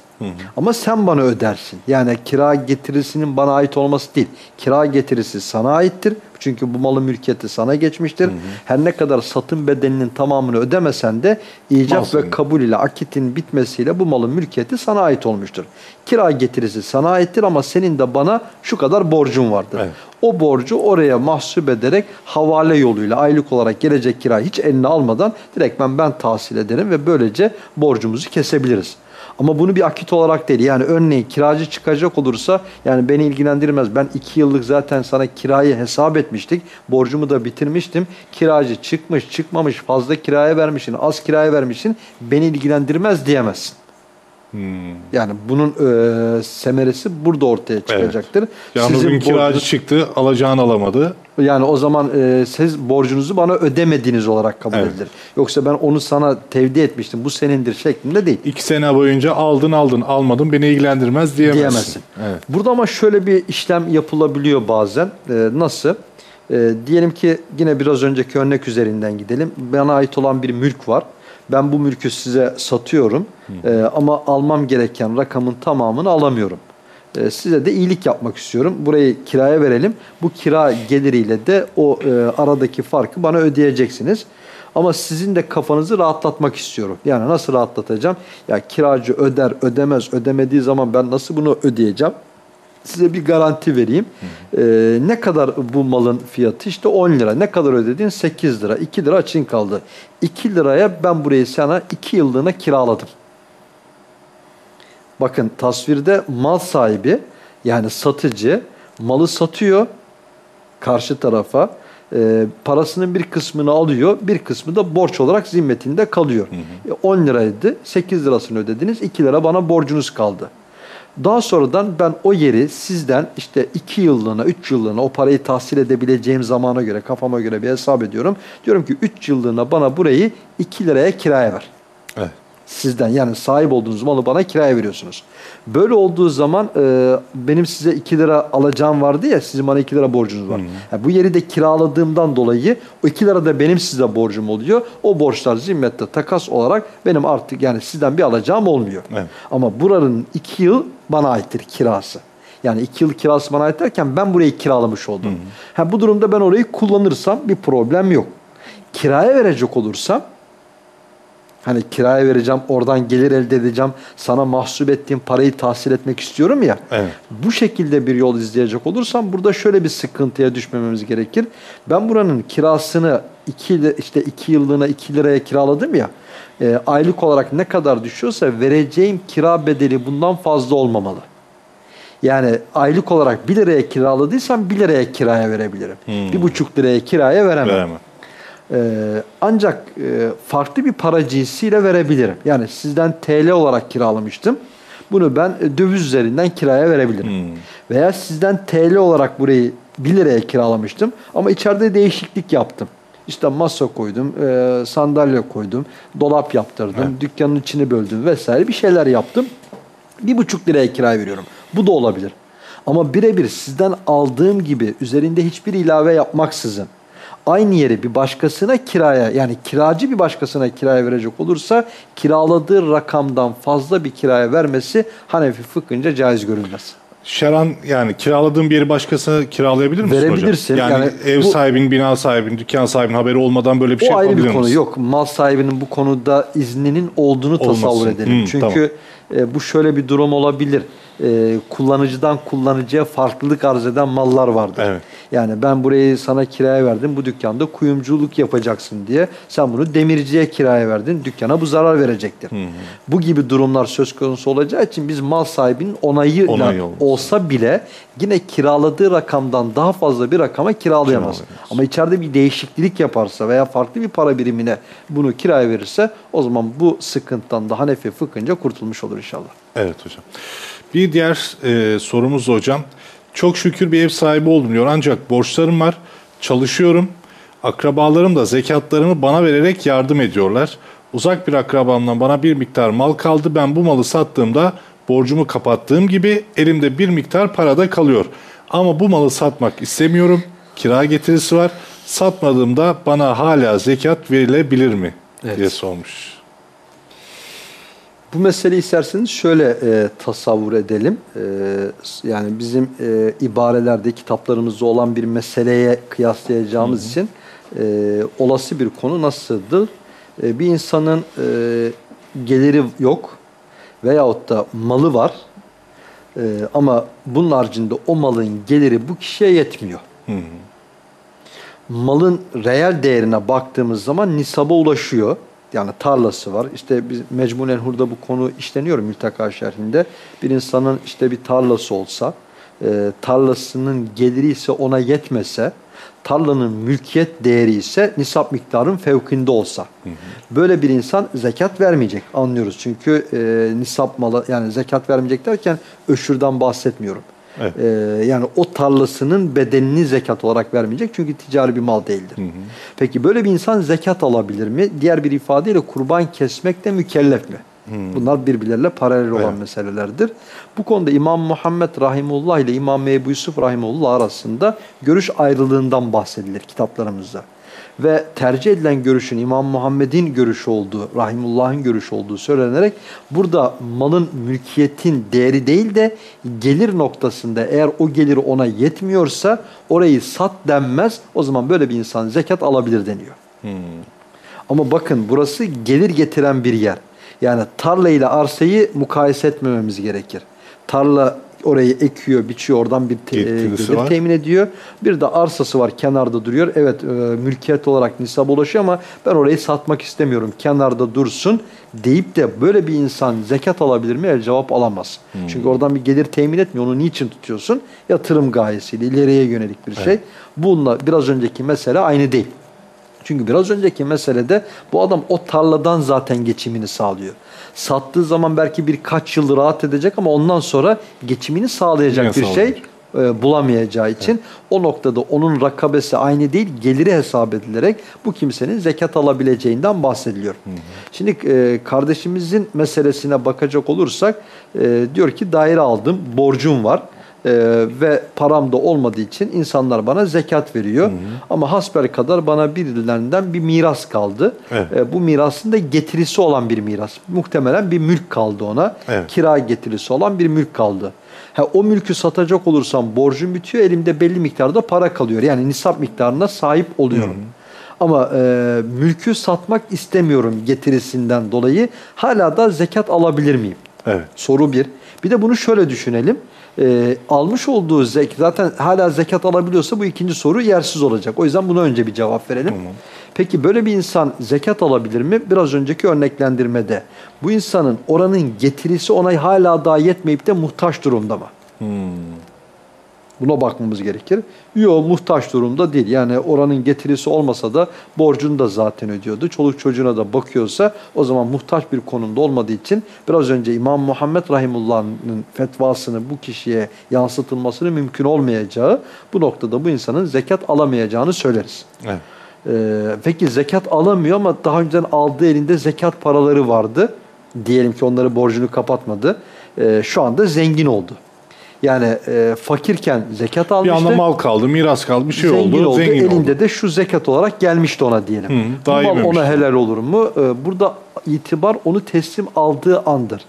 Ama sen bana ödersin. Yani kira getirisinin bana ait olması değil. Kira getirisi sana aittir. Çünkü bu malın mülkiyeti sana geçmiştir. Her ne kadar satın bedelinin tamamını ödemesen de icap Mal ve kabul ile akitin bitmesiyle bu malın mülkiyeti sana ait olmuştur. Kira getirisi sana aittir ama senin de bana şu kadar borcun vardır. Evet. O borcu oraya mahsup ederek havale yoluyla aylık olarak gelecek kirayı hiç eline almadan direktmen ben tahsil ederim ve böylece borcumuzu kesebiliriz. Ama bunu bir akit olarak değil. Yani örneğin kiracı çıkacak olursa yani beni ilgilendirmez. Ben iki yıllık zaten sana kirayı hesap etmiştik. Borcumu da bitirmiştim. Kiracı çıkmış çıkmamış fazla kiraya vermişsin az kiraya vermişsin beni ilgilendirmez diyemezsin. Yani bunun e, semeresi burada ortaya çıkacaktır. Yani Sizin bugün kiracı borcunuz- çıktı, alacağını alamadı. yani o zaman e, siz borcunuzu bana ödemediğiniz olarak kabul Evet. edilir. Yoksa ben onu sana tevdi etmiştim. Bu senindir şeklinde değil. İki sene boyunca aldın aldın almadın beni ilgilendirmez diyemezsin. diyemezsin. Evet. Burada ama şöyle bir işlem yapılabiliyor bazen. Ee, nasıl? Ee, diyelim ki yine biraz önceki örnek üzerinden gidelim. Bana ait olan bir mülk var. Ben bu mülkü size satıyorum Ee, ama almam gereken rakamın tamamını alamıyorum. Ee, size de iyilik yapmak istiyorum. Burayı kiraya verelim. Bu kira geliriyle de o e, aradaki farkı bana ödeyeceksiniz. Ama sizin de kafanızı rahatlatmak istiyorum. Yani nasıl rahatlatacağım? Ya kiracı öder, ödemez, ödemediği zaman ben nasıl bunu ödeyeceğim? Size bir garanti vereyim. Ee, ne kadar bu malın fiyatı? İşte 10 lira. Ne kadar ödedin? 8 lira. 2 lira açın kaldı. 2 liraya ben burayı sana 2 yıllığına kiraladım. Bakın tasvirde mal sahibi yani satıcı malı satıyor karşı tarafa. e, parasının bir kısmını alıyor, bir kısmı da borç olarak zimmetinde kalıyor. E, 10 liraydı, 8 lirasını ödediniz, 2 lira bana borcunuz kaldı. Daha sonradan ben o yeri sizden işte 2 yıllığına, 3 yıllığına o parayı tahsil edebileceğim zamana göre, kafama göre bir hesap ediyorum. Diyorum ki 3 yıllığına bana burayı 2 liraya kiraya ver Evet. Sizden yani sahip olduğunuz malı bana kiraya veriyorsunuz. Böyle olduğu zaman e, benim size 2 lira alacağım vardı ya sizin bana 2 lira borcunuz var. Yani bu yeri de kiraladığımdan dolayı o 2 lira da benim size borcum oluyor. O borçlar zimmette takas olarak benim artık yani sizden bir alacağım olmuyor. Evet. Ama buranın 2 yıl bana aittir kirası. Yani 2 yıl kirası bana ait derken ben burayı kiralamış oldum. Ha, bu durumda ben orayı kullanırsam bir problem yok. Kiraya verecek olursam Hani kiraya vereceğim, oradan gelir elde edeceğim, sana mahsup ettiğim parayı tahsil etmek istiyorum ya. Evet. Bu şekilde bir yol izleyecek olursam burada şöyle bir sıkıntıya düşmememiz gerekir. Ben buranın kirasını iki, işte iki yıllığına 2 liraya kiraladım ya. e, aylık olarak ne kadar düşüyorsa vereceğim kira bedeli bundan fazla olmamalı. Yani aylık olarak 1 liraya kiraladıysam 1 liraya kiraya verebilirim. Bir buçuk liraya kiraya veremem. Veremem. Ee, ancak e, farklı bir para cinsiyle verebilirim. Yani sizden TL olarak kiralamıştım. Bunu ben e, döviz üzerinden kiraya verebilirim. Veya sizden TL olarak burayı 1 liraya kiralamıştım ama içeride değişiklik yaptım. İşte masa koydum, e, sandalye koydum, dolap yaptırdım, dükkanın içini böldüm vesaire bir şeyler yaptım. Bir buçuk liraya kiraya veriyorum. Bu da olabilir. Ama birebir sizden aldığım gibi üzerinde hiçbir ilave yapmaksızın aynı yeri bir başkasına kiraya yani kiracı bir başkasına kiraya verecek olursa kiraladığı rakamdan fazla bir kiraya vermesi Hanefi fıkhınca caiz görülmez. Şeran yani kiraladığın bir yeri başkasına kiralayabilir misin Verebilirsin. hocam? Yani, Yani ev bu- sahibinin, bina sahibinin, dükkan sahibinin haberi olmadan böyle bir şey o ayrı yapabilir bir konu. misin? Yok mal sahibinin bu konuda izninin olduğunu tasavvur Olmasın. edelim. Hmm, Çünkü e, bu şöyle bir durum olabilir. E, kullanıcıdan kullanıcıya farklılık arz eden mallar vardır. Evet. Yani ben burayı sana kiraya verdim, bu dükkanda kuyumculuk yapacaksın diye. Sen bunu demirciye kiraya verdin, dükkana bu zarar verecektir. Bu gibi durumlar söz konusu olacağı için biz mal sahibinin Onayı olması. olsa bile yine kiraladığı rakamdan daha fazla bir rakama kiralayamaz. Kiralayamaz. Ama içeride bir değişiklik yaparsa veya farklı bir para birimine bunu kiraya verirse o zaman bu sıkıntıdan da Hanefi fıkhınca kurtulmuş olur inşallah. Evet hocam. Bir diğer e, sorumuz hocam. Çok şükür bir ev sahibi oldum diyor ancak borçlarım var. Çalışıyorum. Akrabalarım da zekatlarımı bana vererek yardım ediyorlar. Uzak bir akrabamdan bana bir miktar mal kaldı. Ben bu malı sattığımda borcumu kapattığım gibi elimde bir miktar para da kalıyor. Ama bu malı satmak istemiyorum. Kira getirisi var. Satmadığımda bana hala zekat verilebilir mi? Evet. diye sormuş. Bu meseleyi isterseniz şöyle e, tasavvur edelim. E, yani bizim e, ibarelerde, kitaplarımızda olan bir meseleye kıyaslayacağımız için e, olası bir konu nasıldır? E, bir insanın e, geliri yok veyahut da malı var e, ama bunun haricinde o malın geliri bu kişiye yetmiyor. Malın reel değerine baktığımız zaman nisaba ulaşıyor. Yani tarlası var. İşte biz Mecmunen Hur'da bu konu işleniyor Mülteka şerhinde. Bir insanın işte bir tarlası olsa, e, tarlasının geliri ise ona yetmese, tarlanın mülkiyet değeri ise nisap miktarın fevkinde olsa. Böyle bir insan zekat vermeyecek anlıyoruz. Çünkü e, nisap malı yani zekat vermeyecek derken öşürden bahsetmiyorum. Evet. Ee, yani o tarlasının bedenini zekat olarak vermeyecek çünkü ticari bir mal değildir. Peki böyle bir insan zekat alabilir mi? Diğer bir ifadeyle kurban kesmekte mükellef mi? Bunlar birbirleriyle paralel olan Evet. meselelerdir. Bu konuda İmam Muhammed Rahimullah ile İmam Ebu Yusuf Rahimullah arasında görüş ayrılığından bahsedilir kitaplarımızda. Ve tercih edilen görüşün İmam Muhammed'in görüşü olduğu, Rahimullah'ın görüşü olduğu söylenerek burada malın mülkiyetin değeri değil de gelir noktasında eğer o gelir ona yetmiyorsa orayı sat denmez. O zaman böyle bir insan zekat alabilir deniyor. Ama bakın burası gelir getiren bir yer. Yani tarla ile arsayı mukayese etmememiz gerekir. Tarla orayı ekiyor, biçiyor, oradan bir te- e, Getirisi gelir var. temin ediyor. Bir de arsası var, kenarda duruyor. Evet, e, mülkiyet olarak nisab ulaşıyor ama ben orayı satmak istemiyorum, kenarda dursun deyip de böyle bir insan zekat alabilir mi? El cevap alamaz. Çünkü oradan bir gelir temin etmiyor. Onu niçin tutuyorsun? Yatırım gayesiyle, ileriye yönelik bir şey. Bununla biraz önceki mesele aynı değil. Çünkü biraz önceki meselede bu adam o tarladan zaten geçimini sağlıyor. Sattığı zaman belki birkaç yıl rahat edecek ama ondan sonra geçimini sağlayacak Yine bir sağlayacak. şey e, bulamayacağı için o noktada onun rakabesi aynı değil, geliri hesap edilerek bu kimsenin zekat alabileceğinden bahsediliyor. Şimdi e, kardeşimizin meselesine bakacak olursak e, diyor ki daire aldım, borcum var. Ee, ve param da olmadığı için insanlar bana zekat veriyor. Ama hasbel kadar bana birilerinden bir miras kaldı. Evet. Ee, bu mirasın da getirisi olan bir miras. Muhtemelen bir mülk kaldı ona. Evet. Kira getirisi olan bir mülk kaldı. Ha, o mülkü satacak olursam borcum bitiyor, elimde belli miktarda para kalıyor. Yani nisap miktarına sahip oluyorum. Ama e, mülkü satmak istemiyorum getirisinden dolayı hala da zekat alabilir miyim? Evet. Soru bir. Bir de bunu şöyle düşünelim. Ee, almış olduğu zek zaten hala zekat alabiliyorsa bu ikinci soru yersiz olacak. O yüzden buna önce bir cevap verelim. Peki böyle bir insan zekat alabilir mi? Biraz önceki örneklendirmede bu insanın oranın getirisi ona hala daha yetmeyip de muhtaç durumda mı? Buna bakmamız gerekir. Yok muhtaç durumda değil. Yani oranın getirisi olmasa da borcunu da zaten ödüyordu. Çoluk çocuğuna da bakıyorsa o zaman muhtaç bir konumda olmadığı için biraz önce İmam Muhammed Rahimullah'ın fetvasını bu kişiye yansıtılmasının mümkün olmayacağı bu noktada bu insanın zekat alamayacağını söyleriz. Evet. Ee, peki zekat alamıyor ama daha önceden aldığı elinde zekat paraları vardı. Diyelim ki onları borcunu kapatmadı. Ee, şu anda zengin oldu. Yani e, fakirken zekat Bir almıştı. anda mal kaldı, miras kaldı, bir şey zengin oldu, oldu. zengin Elinde oldu. de şu zekat olarak gelmişti ona diyelim. Hı, Bu daha mal yememişti. ona helal olur mu? Ee, burada itibar onu teslim aldığı andır.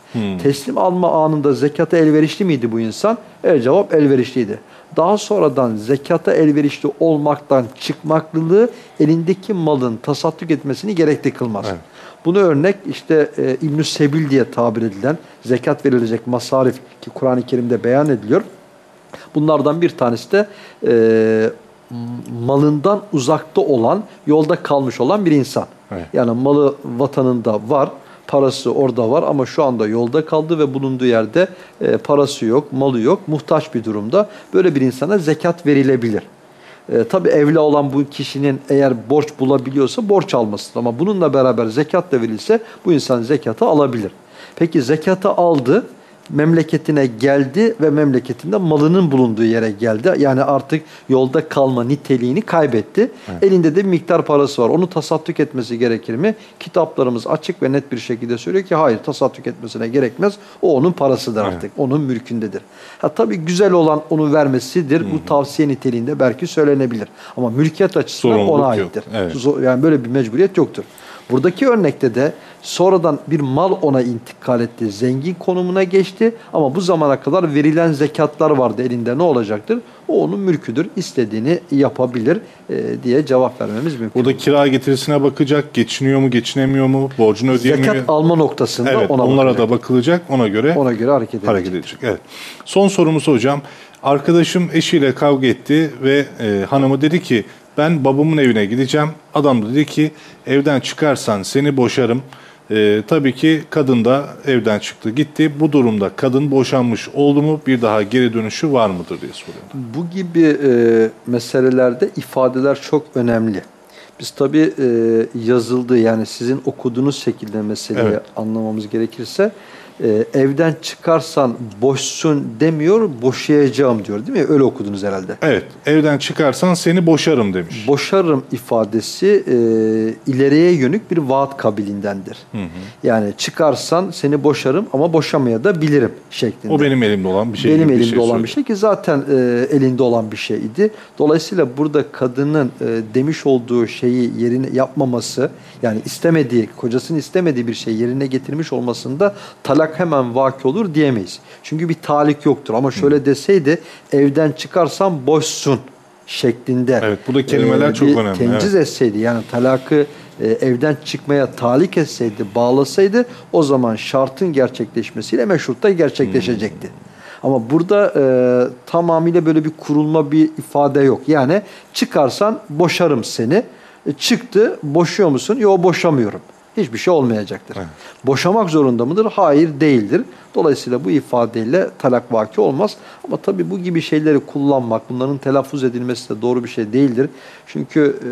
Teslim alma anında zekata elverişli miydi bu insan? El cevap elverişliydi. Daha sonradan zekata elverişli olmaktan çıkmaklılığı elindeki malın tasadduk etmesini gerekli kılmaz. Evet. Bunu örnek işte e, İbn-i Sebil diye tabir edilen zekat verilecek masarif ki Kur'an-ı Kerim'de beyan ediliyor. Bunlardan bir tanesi de e, malından uzakta olan, yolda kalmış olan bir insan. Evet. Yani malı vatanında var, parası orada var ama şu anda yolda kaldı ve bulunduğu yerde e, parası yok, malı yok, muhtaç bir durumda. Böyle bir insana zekat verilebilir. E, tabii evli olan bu kişinin eğer borç bulabiliyorsa borç almasıdır. Ama bununla beraber zekat da verilse bu insan zekatı alabilir. Peki zekatı aldı, memleketine geldi ve memleketinde malının bulunduğu yere geldi. Yani artık yolda kalma niteliğini kaybetti. Elinde de bir miktar parası var. Onu tasadduk etmesi gerekir mi? Kitaplarımız açık ve net bir şekilde söylüyor ki hayır tasadduk etmesine gerekmez. O onun parasıdır artık. Onun mülkündedir. Ha tabii güzel olan onu vermesidir. Bu tavsiye niteliğinde belki söylenebilir. Ama mülkiyet açısından Sorumluluk ona yok. aittir. Evet. Yani böyle bir mecburiyet yoktur. Buradaki örnekte de sonradan bir mal ona intikal etti. Zengin konumuna geçti ama bu zamana kadar verilen zekatlar vardı elinde ne olacaktır? O onun mülküdür. İstediğini yapabilir e, diye cevap vermemiz mümkün. Burada kira getirisine bakacak, geçiniyor mu, geçinemiyor mu, borcunu ödeyemiyor. Zekat alma noktasında Evet, ona onlara bakacak. da bakılacak. Ona göre Ona göre hareket edecek. hareket edecek. Evet. Son sorumuz hocam. Arkadaşım eşiyle kavga etti ve e, hanımı dedi ki ben babamın evine gideceğim. Adam da dedi ki evden çıkarsan seni boşarım. E, tabii ki kadın da evden çıktı gitti. Bu durumda kadın boşanmış oldu mu bir daha geri dönüşü var mıdır diye soruyorum. Bu gibi e, meselelerde ifadeler çok önemli. Biz tabii e, yazıldığı yani sizin okuduğunuz şekilde meseleyi Evet. anlamamız gerekirse e, evden çıkarsan boşsun demiyor, boşayacağım diyor değil mi? Öyle okudunuz herhalde. Evet evden çıkarsan seni boşarım demiş. Boşarım ifadesi e, ileriye yönük bir vaat kabilindendir. Yani çıkarsan seni boşarım ama boşamaya da bilirim şeklinde. O benim elimde olan bir şey. Benim elimde şey olan bir şey ki zaten e, elinde olan bir şeydi. Dolayısıyla burada kadının e, demiş olduğu şeyi yerine yapmaması yani istemediği, kocasının istemediği bir şey yerine getirmiş olmasında talak hemen vaki olur diyemeyiz. Çünkü bir talik yoktur. Ama şöyle deseydi evden çıkarsan boşsun şeklinde. Evet, burada kelimeler çok bir önemli, Tenciz etseydi yani talakı e, evden çıkmaya talik etseydi, bağlasaydı o zaman şartın gerçekleşmesiyle meşrutta gerçekleşecekti. Ama burada e, tamamıyla böyle bir kurulma bir ifade yok. Yani çıkarsan boşarım seni. E, çıktı, boşuyor musun? Yok boşamıyorum. Hiçbir şey olmayacaktır. Boşamak zorunda mıdır? Hayır değildir. Dolayısıyla bu ifadeyle talak vaki olmaz. Ama tabii bu gibi şeyleri kullanmak, bunların telaffuz edilmesi de doğru bir şey değildir. Çünkü e,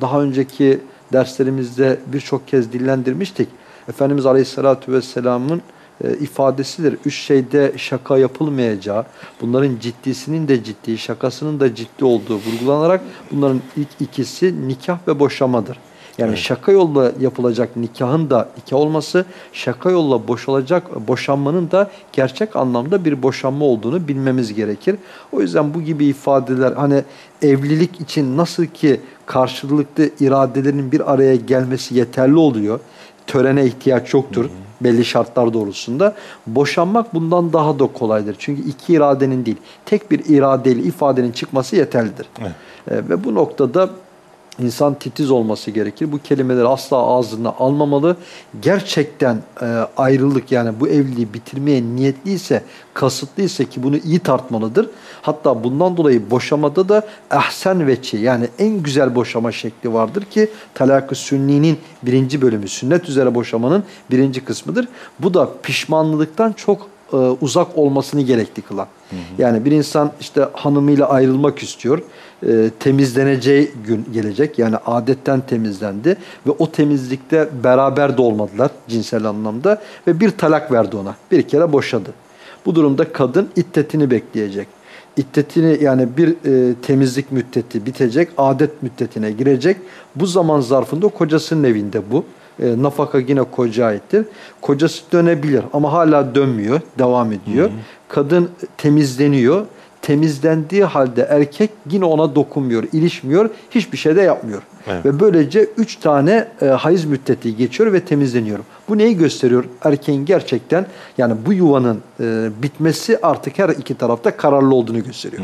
daha önceki derslerimizde birçok kez dillendirmiştik. Efendimiz Aleyhisselatü Vesselam'ın e, ifadesidir. Üç şeyde şaka yapılmayacağı, bunların ciddisinin de ciddi, şakasının da ciddi olduğu vurgulanarak bunların ilk ikisi nikah ve boşamadır. Yani şaka yolla yapılacak nikahın da nikah olması, şaka yolla boşalacak boşanmanın da gerçek anlamda bir boşanma olduğunu bilmemiz gerekir. O yüzden bu gibi ifadeler hani evlilik için nasıl ki karşılıklı iradelerin bir araya gelmesi yeterli oluyor. Törene ihtiyaç yoktur belli şartlar doğrultusunda. Boşanmak bundan daha da kolaydır. Çünkü iki iradenin değil, tek bir iradeli ifadenin çıkması yeterlidir. Evet. E, ve bu noktada insan titiz olması gerekir. Bu kelimeleri asla ağzına almamalı. Gerçekten e, ayrılık yani bu evliliği bitirmeye niyetliyse, kasıtlıysa ki bunu iyi tartmalıdır. Hatta bundan dolayı boşamada da ehsen veçi yani en güzel boşama şekli vardır ki talak-ı sünninin birinci bölümü, sünnet üzere boşamanın birinci kısmıdır. Bu da pişmanlıktan çok e, uzak olmasını gerekli kılan. Yani bir insan işte hanımıyla ayrılmak istiyor. E, temizleneceği gün gelecek. Yani adetten temizlendi ve o temizlikte beraber de olmadılar cinsel anlamda ve bir talak verdi ona. Bir kere boşadı. Bu durumda kadın iddetini bekleyecek. İddetini yani bir e, temizlik müddeti bitecek, adet müddetine girecek. Bu zaman zarfında kocasının evinde bu. E, nafaka yine koca aittir. Kocası dönebilir ama hala dönmüyor, devam ediyor. Kadın temizleniyor. Temizlendiği halde erkek yine ona dokunmuyor, ilişmiyor, hiçbir şey de yapmıyor. Evet. Ve böylece üç tane e, hayız müddeti geçiyor ve temizleniyor. Bu neyi gösteriyor? Erkeğin gerçekten yani bu yuvanın e, bitmesi artık her iki tarafta kararlı olduğunu gösteriyor.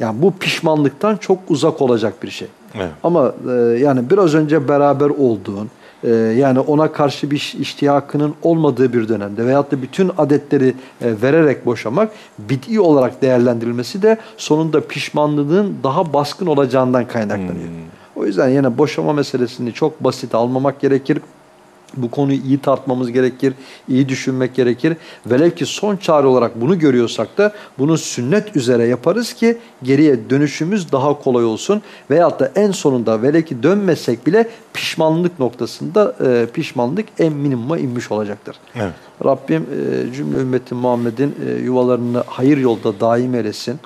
Yani bu pişmanlıktan çok uzak olacak bir şey. Evet. Ama e, yani biraz önce beraber olduğun, e, yani ona karşı bir iş- iştiyakının olmadığı bir dönemde veyahut da bütün adetleri e, vererek boşamak bid'i olarak değerlendirilmesi de sonunda pişmanlığın daha baskın olacağından kaynaklanıyor. O yüzden yine boşama meselesini çok basit almamak gerekir. Bu konuyu iyi tartmamız gerekir, iyi düşünmek gerekir. Velev ki son çare olarak bunu görüyorsak da bunu sünnet üzere yaparız ki geriye dönüşümüz daha kolay olsun. Veyahut da en sonunda velev ki dönmesek bile pişmanlık noktasında e, pişmanlık en minimuma inmiş olacaktır. Evet. Rabbim e, cümle ümmeti Muhammed'in e, yuvalarını hayır yolda daim eylesin.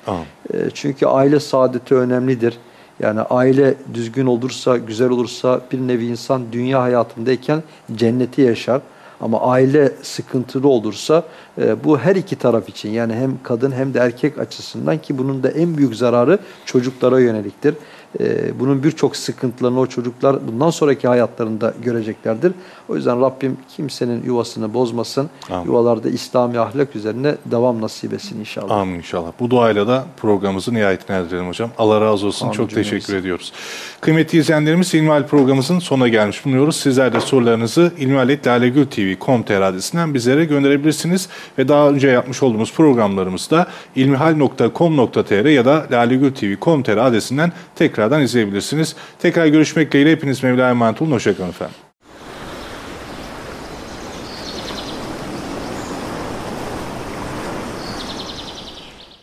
E, çünkü aile saadeti önemlidir. Yani aile düzgün olursa, güzel olursa bir nevi insan dünya hayatındayken cenneti yaşar. Ama aile sıkıntılı olursa e, bu her iki taraf için yani hem kadın hem de erkek açısından ki bunun da en büyük zararı çocuklara yöneliktir. E, bunun birçok sıkıntılarını o çocuklar bundan sonraki hayatlarında göreceklerdir. O yüzden Rabbim kimsenin yuvasını bozmasın. Amin. Yuvalarda İslami ahlak üzerine devam nasip etsin inşallah. Amin inşallah. Bu duayla da programımızın nihayetine erdirelim hocam. Allah razı olsun. Amin Çok cümlemize. teşekkür ediyoruz. Kıymetli izleyenlerimiz İlmihal programımızın sonuna gelmiş bulunuyoruz. Sizler de sorularınızı ilmihaletlalegültv.com.tr adresinden bizlere gönderebilirsiniz. Ve daha önce yapmış olduğumuz programlarımızda ilmihal.com.tr ya da lalegültv.com.tr adresinden tekrardan izleyebilirsiniz. Tekrar görüşmek dileğiyle hepiniz Mevla'ya emanet olun. Hoşçakalın efendim.